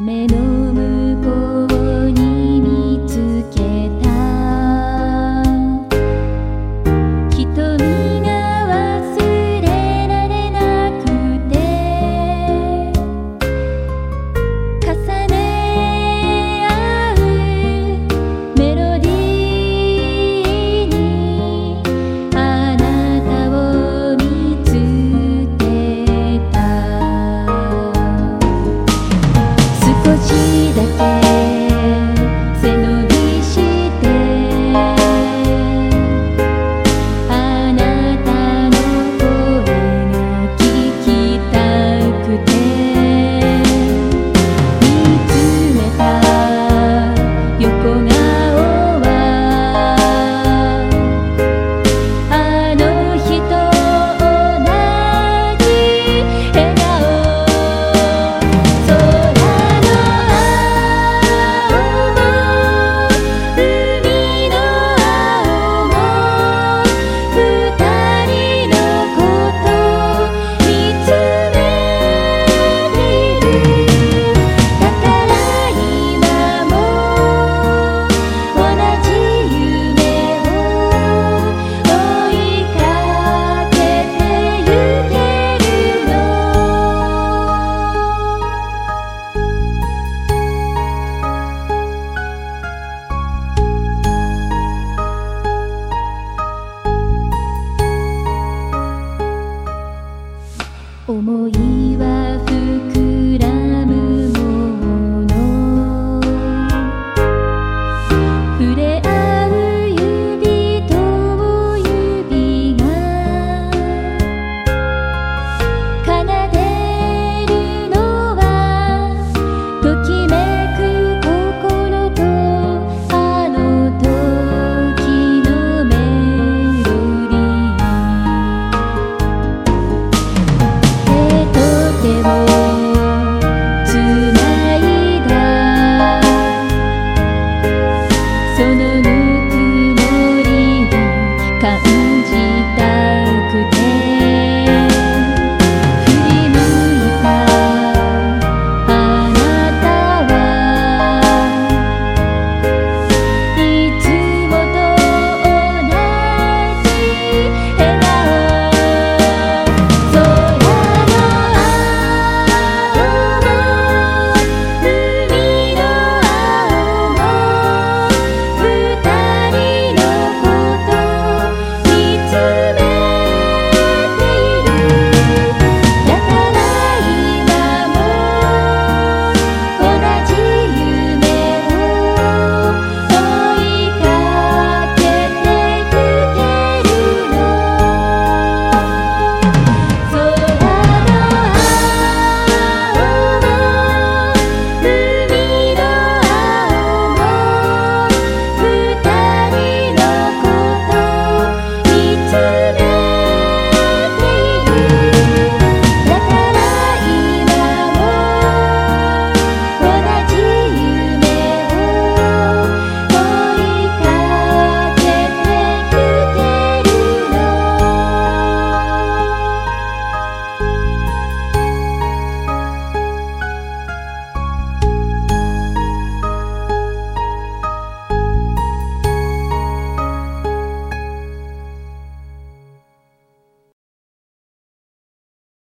雨の向こう感激